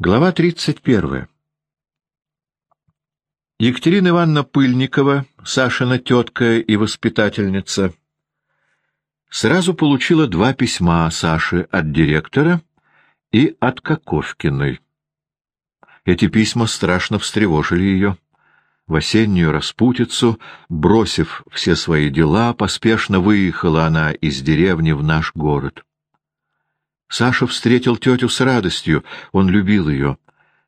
Глава 31. Екатерина Ивановна Пыльникова, Сашина тетка и воспитательница, сразу получила два письма Саши от директора и от Коковкиной. Эти письма страшно встревожили ее. В осеннюю распутицу, бросив все свои дела, поспешно выехала она из деревни в наш город. Саша встретил тетю с радостью, он любил ее.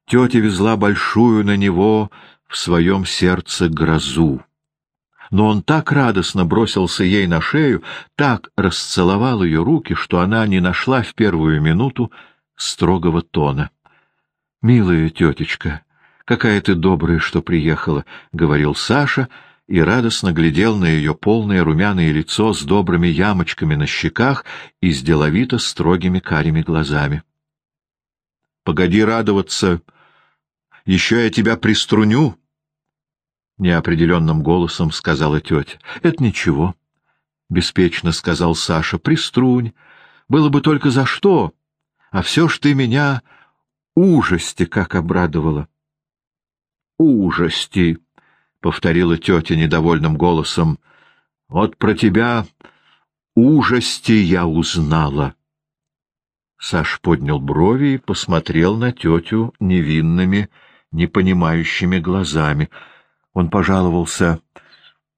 Тетя везла большую на него в своем сердце грозу. Но он так радостно бросился ей на шею, так расцеловал ее руки, что она не нашла в первую минуту строгого тона. — Милая тетечка, какая ты добрая, что приехала, — говорил Саша, — и радостно глядел на ее полное румяное лицо с добрыми ямочками на щеках и с деловито строгими карими глазами. — Погоди радоваться, еще я тебя приструню, — неопределенным голосом сказала тетя. — Это ничего, — беспечно сказал Саша, — приструнь. Было бы только за что, а все ж ты меня ужасти как обрадовала. — Ужасти! — повторила тетя недовольным голосом. — Вот про тебя ужасти я узнала. Саш поднял брови и посмотрел на тетю невинными, непонимающими глазами. Он пожаловался.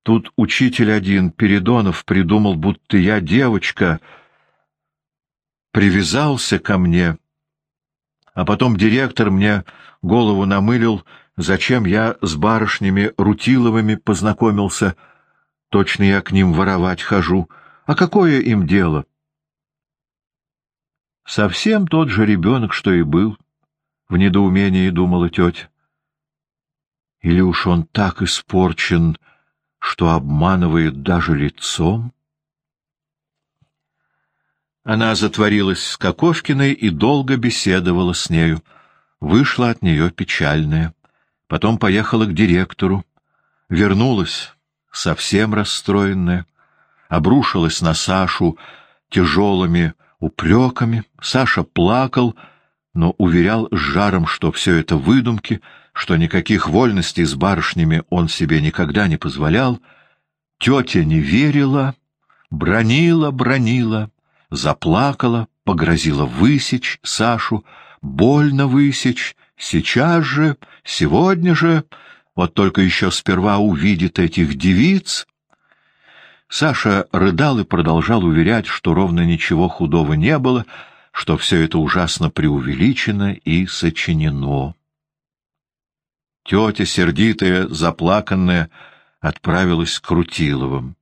Тут учитель один, Передонов, придумал, будто я девочка, привязался ко мне, а потом директор мне голову намылил — зачем я с барышнями Рутиловыми познакомился. Точно я к ним воровать хожу. А какое им дело? Совсем тот же ребенок, что и был, — в недоумении думала тетя. Или уж он так испорчен, что обманывает даже лицом? Она затворилась с Коковкиной и долго беседовала с нею. Вышла от нее печальная потом поехала к директору, вернулась совсем расстроенная, обрушилась на Сашу тяжелыми упреками. Саша плакал, но уверял с жаром, что все это выдумки, что никаких вольностей с барышнями он себе никогда не позволял. Тетя не верила, бронила, бронила, заплакала, погрозила высечь Сашу, больно высечь, Сейчас же, сегодня же, вот только еще сперва увидит этих девиц. Саша рыдал и продолжал уверять, что ровно ничего худого не было, что все это ужасно преувеличено и сочинено. Тетя, сердитая, заплаканная, отправилась к Рутиловым.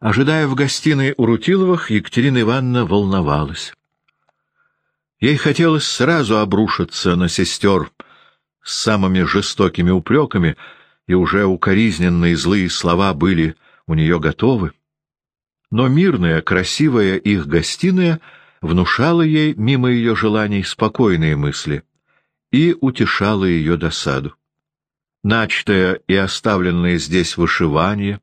Ожидая в гостиной у Рутиловых, Екатерина Ивановна волновалась. Ей хотелось сразу обрушиться на сестер с самыми жестокими упреками, и уже укоризненные злые слова были у нее готовы. Но мирная, красивая их гостиная внушала ей, мимо ее желаний, спокойные мысли и утешала ее досаду. Начатое и оставленное здесь вышивание,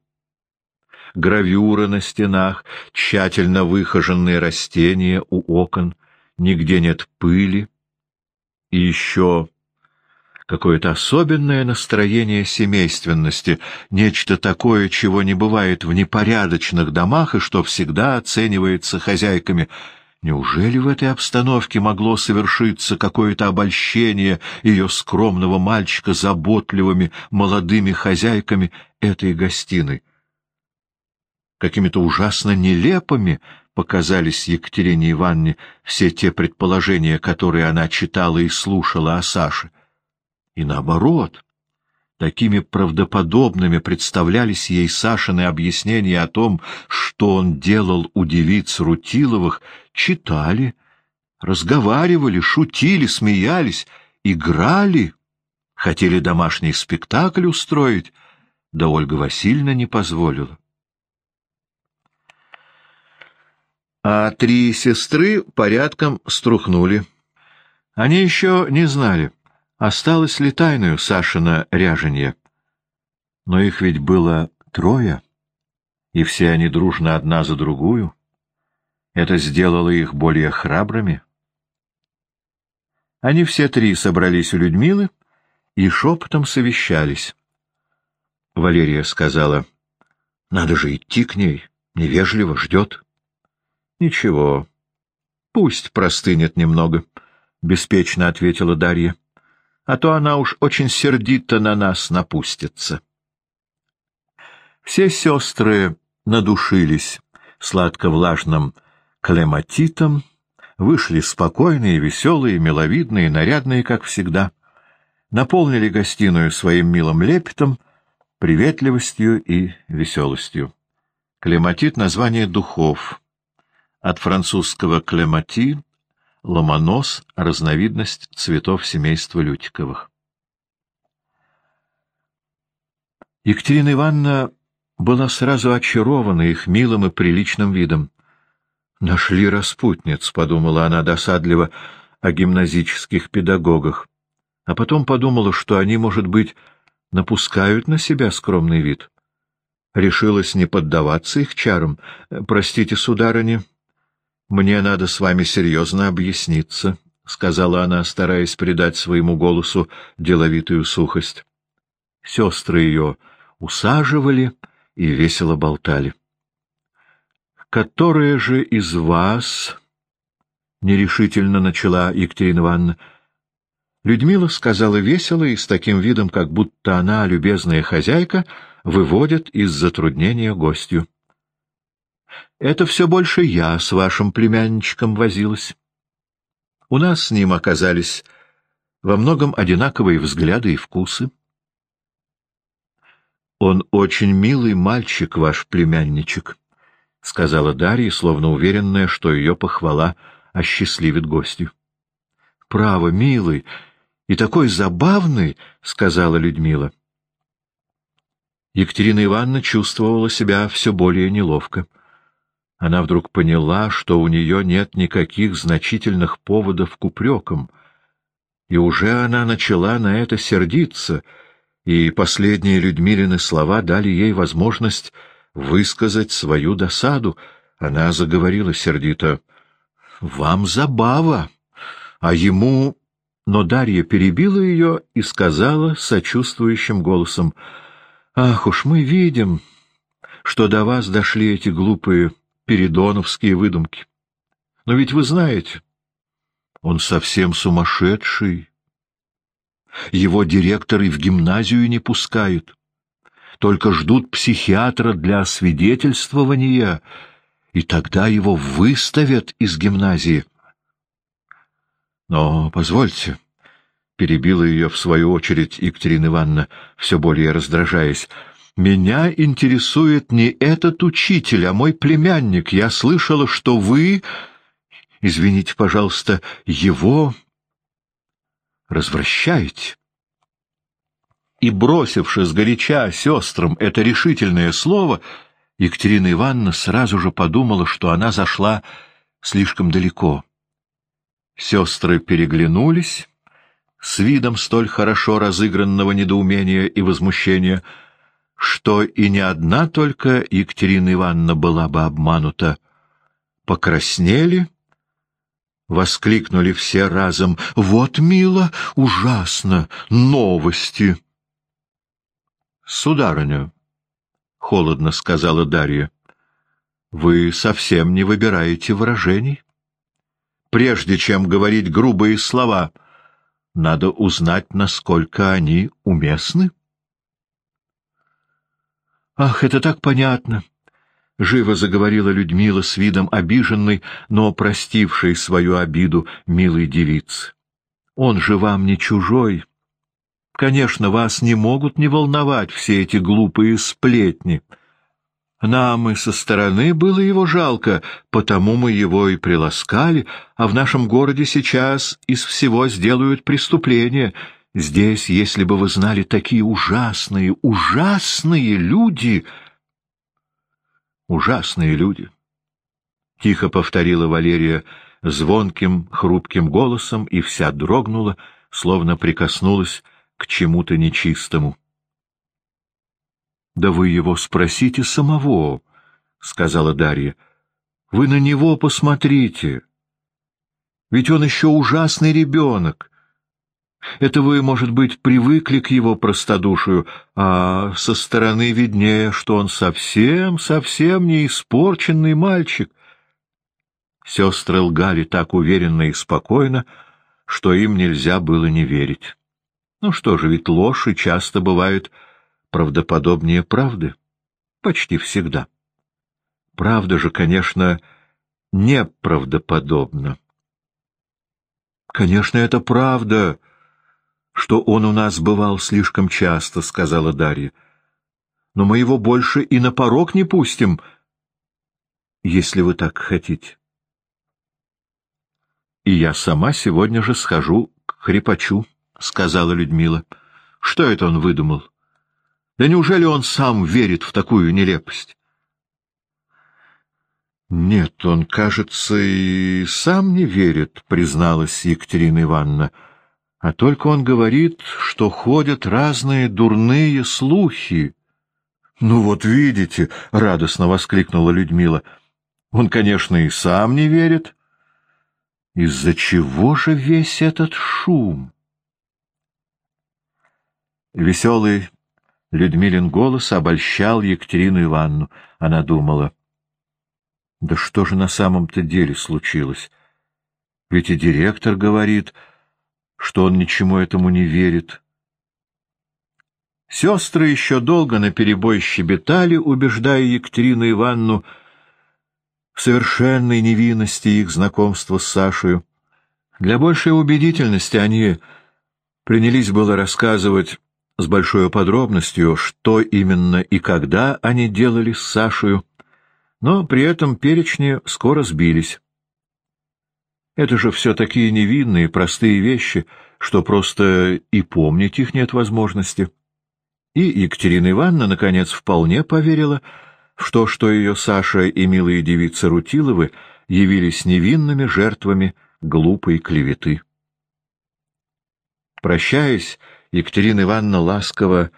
гравюры на стенах, тщательно выхоженные растения у окон — нигде нет пыли, и еще какое-то особенное настроение семейственности, нечто такое, чего не бывает в непорядочных домах и что всегда оценивается хозяйками. Неужели в этой обстановке могло совершиться какое-то обольщение ее скромного мальчика заботливыми молодыми хозяйками этой гостиной? Какими-то ужасно нелепыми показались Екатерине Ивановне все те предположения, которые она читала и слушала о Саше. И наоборот, такими правдоподобными представлялись ей Сашины объяснения о том, что он делал у девиц Рутиловых, читали, разговаривали, шутили, смеялись, играли, хотели домашний спектакль устроить, да Ольга Васильевна не позволила. А три сестры порядком струхнули. Они еще не знали, осталось ли тайную Сашина ряженье. Но их ведь было трое, и все они дружно одна за другую. Это сделало их более храбрыми. Они все три собрались у Людмилы и шепотом совещались. Валерия сказала, — Надо же идти к ней, невежливо, ждет. — Ничего, пусть простынет немного, — беспечно ответила Дарья, — а то она уж очень сердито на нас напустится. Все сестры надушились сладко-влажным клематитом, вышли спокойные, веселые, миловидные, нарядные, как всегда, наполнили гостиную своим милым лепетом, приветливостью и веселостью. Клематит — название духов. От французского клемати — ломонос, разновидность цветов семейства Лютиковых. Екатерина Ивановна была сразу очарована их милым и приличным видом. «Нашли распутниц», — подумала она досадливо о гимназических педагогах, а потом подумала, что они, может быть, напускают на себя скромный вид. Решилась не поддаваться их чарам. «Простите, сударыня, мне надо с вами серьезно объясниться», — сказала она, стараясь придать своему голосу деловитую сухость. Сестры ее усаживали и весело болтали. «Которая же из вас...» — нерешительно начала Екатерина Ивановна. Людмила сказала весело и с таким видом, как будто она, любезная хозяйка, выводит из затруднения гостью. «Это все больше я с вашим племянничком возилась. У нас с ним оказались во многом одинаковые взгляды и вкусы. Он очень милый мальчик, ваш племянничек», — сказала Дарья, словно уверенная, что ее похвала осчастливит гостью. «Право, милый и такой забавный», — сказала Людмила. Екатерина Ивановна чувствовала себя все более неловко. Она вдруг поняла, что у нее нет никаких значительных поводов к упрекам, и уже она начала на это сердиться — и последние Людмилины слова дали ей возможность высказать свою досаду. Она заговорила сердито. — Вам забава, а ему... Но Дарья перебила ее и сказала сочувствующим голосом. — Ах уж мы видим, что до вас дошли эти глупые передоновские выдумки. Но ведь вы знаете, он совсем сумасшедший. Его директоры в гимназию не пускают. Только ждут психиатра для освидетельствования, и тогда его выставят из гимназии. Но, позвольте, — перебила ее в свою очередь Екатерина Ивановна, все более раздражаясь, — меня интересует не этот учитель, а мой племянник. Я слышала, что вы, извините, пожалуйста, его развращаете. И, бросивши сгоряча сестрам это решительное слово, Екатерина Ивановна сразу же подумала, что она зашла слишком далеко. Сестры переглянулись с видом столь хорошо разыгранного недоумения и возмущения, что и не одна только Екатерина Ивановна была бы обманута. Покраснели Воскликнули все разом. «Вот, мило, ужасно! Новости!» «Сударыня», — холодно сказала Дарья, — «вы совсем не выбираете выражений. Прежде чем говорить грубые слова, надо узнать, насколько они уместны». «Ах, это так понятно!» — живо заговорила Людмила с видом обиженной, но простившей свою обиду милой девицы. — Он же вам не чужой. Конечно, вас не могут не волновать все эти глупые сплетни. Нам и со стороны было его жалко, потому мы его и приласкали, а в нашем городе сейчас из всего сделают преступление. Здесь, если бы вы знали, такие ужасные, ужасные люди — Ужасные люди. Тихо повторила Валерия звонким, хрупким голосом и вся дрогнула, словно прикоснулась к чему-то нечистому. — Да вы его спросите самого, — сказала Дарья. — Вы на него посмотрите. Ведь он еще ужасный ребенок. Это вы, может быть, привыкли к его простодушию, а со стороны виднее, что он совсем-совсем не испорченный мальчик. Сестры лгали так уверенно и спокойно, что им нельзя было не верить. Ну что же, ведь ложь и часто бывает правдоподобнее правды. Почти всегда. Правда же, конечно, неправдоподобна. Конечно, это правда, что он у нас бывал слишком часто, — сказала Дарья. Но мы его больше и на порог не пустим, если вы так хотите. И я сама сегодня же схожу к хрипачу, — сказала Людмила. Что это он выдумал? Да неужели он сам верит в такую нелепость? Нет, он, кажется, и сам не верит, — призналась Екатерина Ивановна. А только он говорит, что ходят разные дурные слухи. — Ну вот видите, — радостно воскликнула Людмила, — он, конечно, и сам не верит. Из-за чего же весь этот шум? Веселый Людмилин голос обольщал Екатерину Ивановну. Она думала, да что же на самом-то деле случилось? Ведь и директор говорит что он ничему этому не верит. Сестры еще долго наперебой щебетали, убеждая Екатерину Ивановну в совершенной невинности их знакомства с Сашей. Для большей убедительности они принялись было рассказывать с большой подробностью, что именно и когда они делали с Сашей, но при этом перечни скоро сбились. Это же все такие невинные, простые вещи, что просто и помнить их нет возможности. И Екатерина Ивановна, наконец, вполне поверила в то, что ее Саша и милые девицы Рутиловы явились невинными жертвами глупой клеветы. Прощаясь, Екатерина Ивановна ласково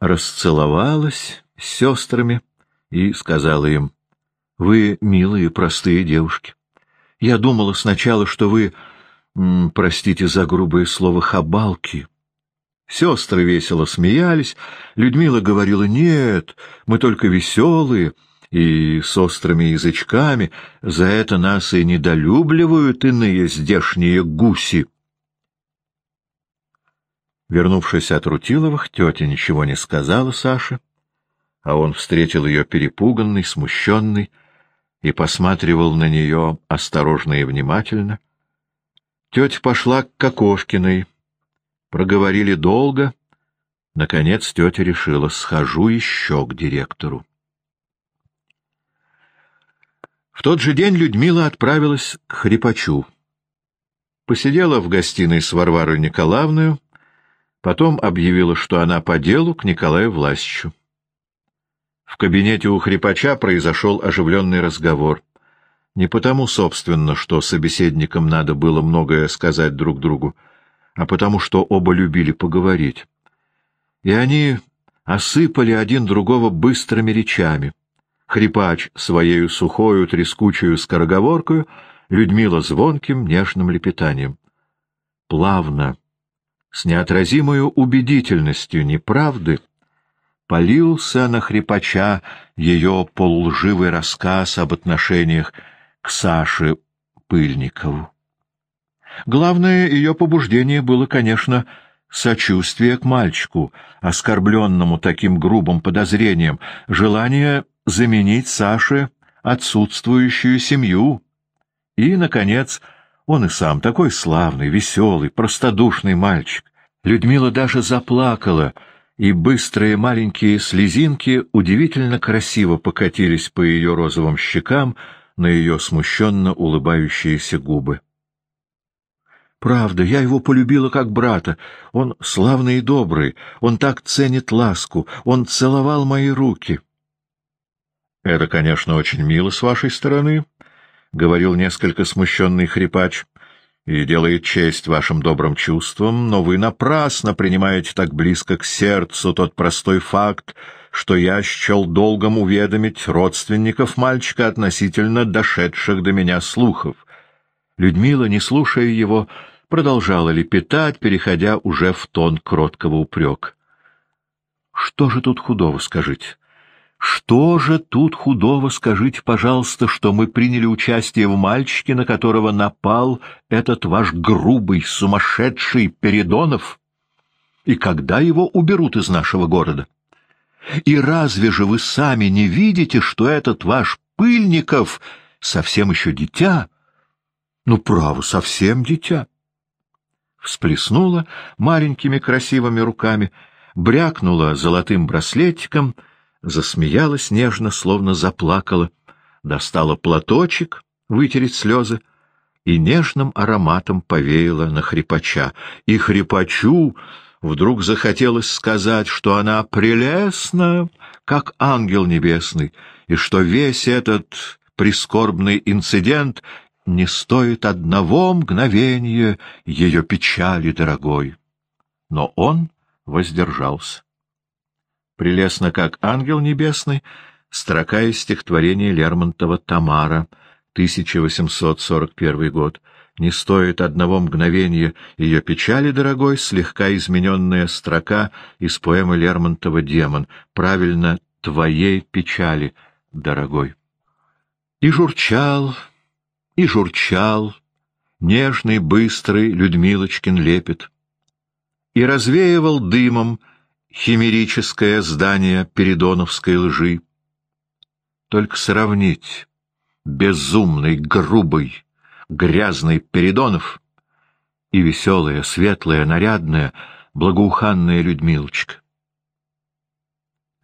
расцеловалась с сестрами и сказала им, «Вы милые, простые девушки. Я думала сначала, что вы, простите за грубое слово, хабалки. Сестры весело смеялись, Людмила говорила, нет, мы только веселые и с острыми язычками, за это нас и недолюбливают иные здешние гуси. Вернувшись от Рутиловых, тетя ничего не сказала Саше, а он встретил ее перепуганный, смущенный, и посматривал на нее осторожно и внимательно. Тетя пошла к Кокошкиной. Проговорили долго. Наконец тетя решила, схожу еще к директору. В тот же день Людмила отправилась к Хрипачу. Посидела в гостиной с Варварой Николаевной, потом объявила, что она по делу к Николаю Власичу. В кабинете у хрипача произошел оживленный разговор. Не потому, собственно, что собеседникам надо было многое сказать друг другу, а потому, что оба любили поговорить. И они осыпали один другого быстрыми речами. Хрипач своею сухою трескучую скороговоркою, Людмила звонким нежным лепетанием. Плавно, с неотразимою убедительностью неправды, полился на хрипача ее полулживый рассказ об отношениях к Саше Пыльникову. Главное ее побуждение было, конечно, сочувствие к мальчику, оскорбленному таким грубым подозрением, желание заменить Саше отсутствующую семью. И, наконец, он и сам такой славный, веселый, простодушный мальчик. Людмила даже заплакала — и быстрые маленькие слезинки удивительно красиво покатились по ее розовым щекам на ее смущенно улыбающиеся губы. Правда, я его полюбила как брата. Он славный и добрый, он так ценит ласку, он целовал мои руки. — Это, конечно, очень мило с вашей стороны, — говорил несколько смущенный хрипач и делает честь вашим добрым чувствам, но вы напрасно принимаете так близко к сердцу тот простой факт, что я счел долгом уведомить родственников мальчика относительно дошедших до меня слухов. Людмила, не слушая его, продолжала лепетать, переходя уже в тон кроткого упрека. Что же тут худого, скажите? Что же тут худого, скажите, пожалуйста, что мы приняли участие в мальчике, на которого напал этот ваш грубый, сумасшедший Передонов? И когда его уберут из нашего города? И разве же вы сами не видите, что этот ваш Пыльников совсем еще дитя? Ну, право, совсем дитя. Всплеснула маленькими красивыми руками, брякнула золотым браслетиком — засмеялась нежно, словно заплакала, достала платочек вытереть слезы и нежным ароматом повеяла на хрипача. И хрипачу вдруг захотелось сказать, что она прелестна, как ангел небесный, и что весь этот прискорбный инцидент не стоит одного мгновения ее печали дорогой. Но он воздержался прелестно как ангел небесный, строка из стихотворения Лермонтова «Тамара», 1841 год. Не стоит одного мгновения ее печали, дорогой, слегка измененная строка из поэмы Лермонтова «Демон». Правильно, твоей печали, дорогой. И журчал, и журчал, нежный, быстрый Людмилочкин лепет, и развеивал дымом химерическое здание передоновской лжи. Только сравнить безумный, грубый, грязный Передонов и веселая, светлая, нарядная, благоуханная Людмилочка.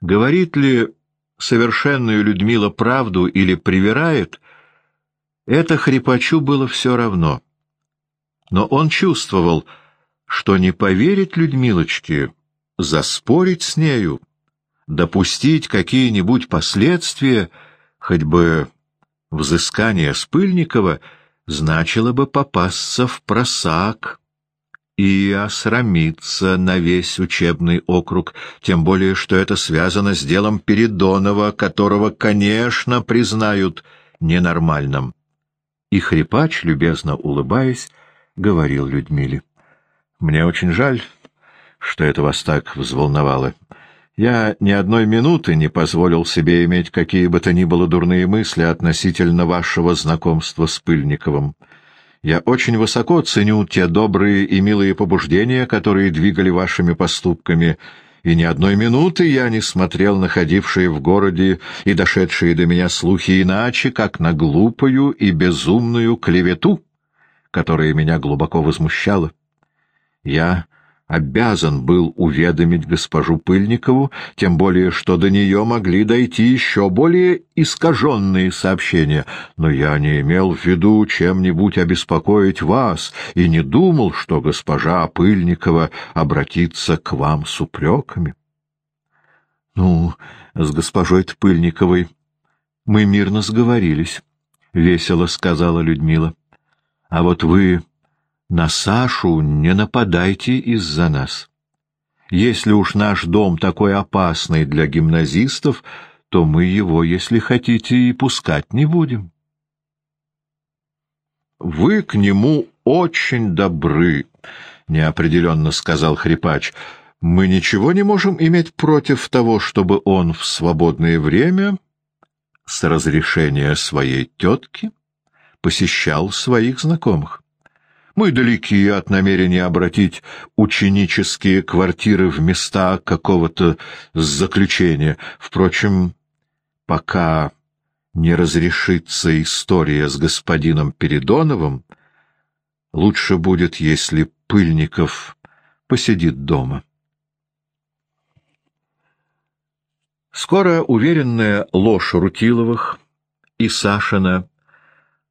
Говорит ли совершенную Людмила правду или привирает, это хрипачу было все равно. Но он чувствовал, что не поверит Людмилочке заспорить с нею, допустить какие-нибудь последствия, хоть бы взыскание Спыльникова, значило бы попасться в просак и осрамиться на весь учебный округ, тем более, что это связано с делом Передонова, которого, конечно, признают ненормальным. И хрипач, любезно улыбаясь, говорил Людмиле. — Мне очень жаль, что это вас так взволновало. Я ни одной минуты не позволил себе иметь какие бы то ни было дурные мысли относительно вашего знакомства с Пыльниковым. Я очень высоко ценю те добрые и милые побуждения, которые двигали вашими поступками, и ни одной минуты я не смотрел находившие в городе и дошедшие до меня слухи иначе, как на глупую и безумную клевету, которая меня глубоко возмущала. Я обязан был уведомить госпожу Пыльникову, тем более что до нее могли дойти еще более искаженные сообщения, но я не имел в виду чем-нибудь обеспокоить вас и не думал, что госпожа Пыльникова обратится к вам с упреками. — Ну, с госпожой Пыльниковой мы мирно сговорились, — весело сказала Людмила. — А вот вы на Сашу не нападайте из-за нас. Если уж наш дом такой опасный для гимназистов, то мы его, если хотите, и пускать не будем. — Вы к нему очень добры, — неопределенно сказал хрипач. — Мы ничего не можем иметь против того, чтобы он в свободное время, с разрешения своей тетки, посещал своих знакомых. Мы далеки от намерения обратить ученические квартиры в места какого-то заключения. Впрочем, пока не разрешится история с господином Передоновым, лучше будет, если Пыльников посидит дома. Скоро уверенная ложь Рутиловых и Сашина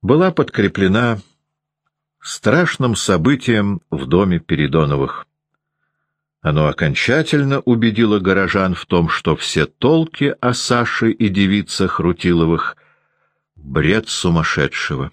была подкреплена страшным событием в доме Передоновых. Оно окончательно убедило горожан в том, что все толки о Саше и девицах Рутиловых — бред сумасшедшего.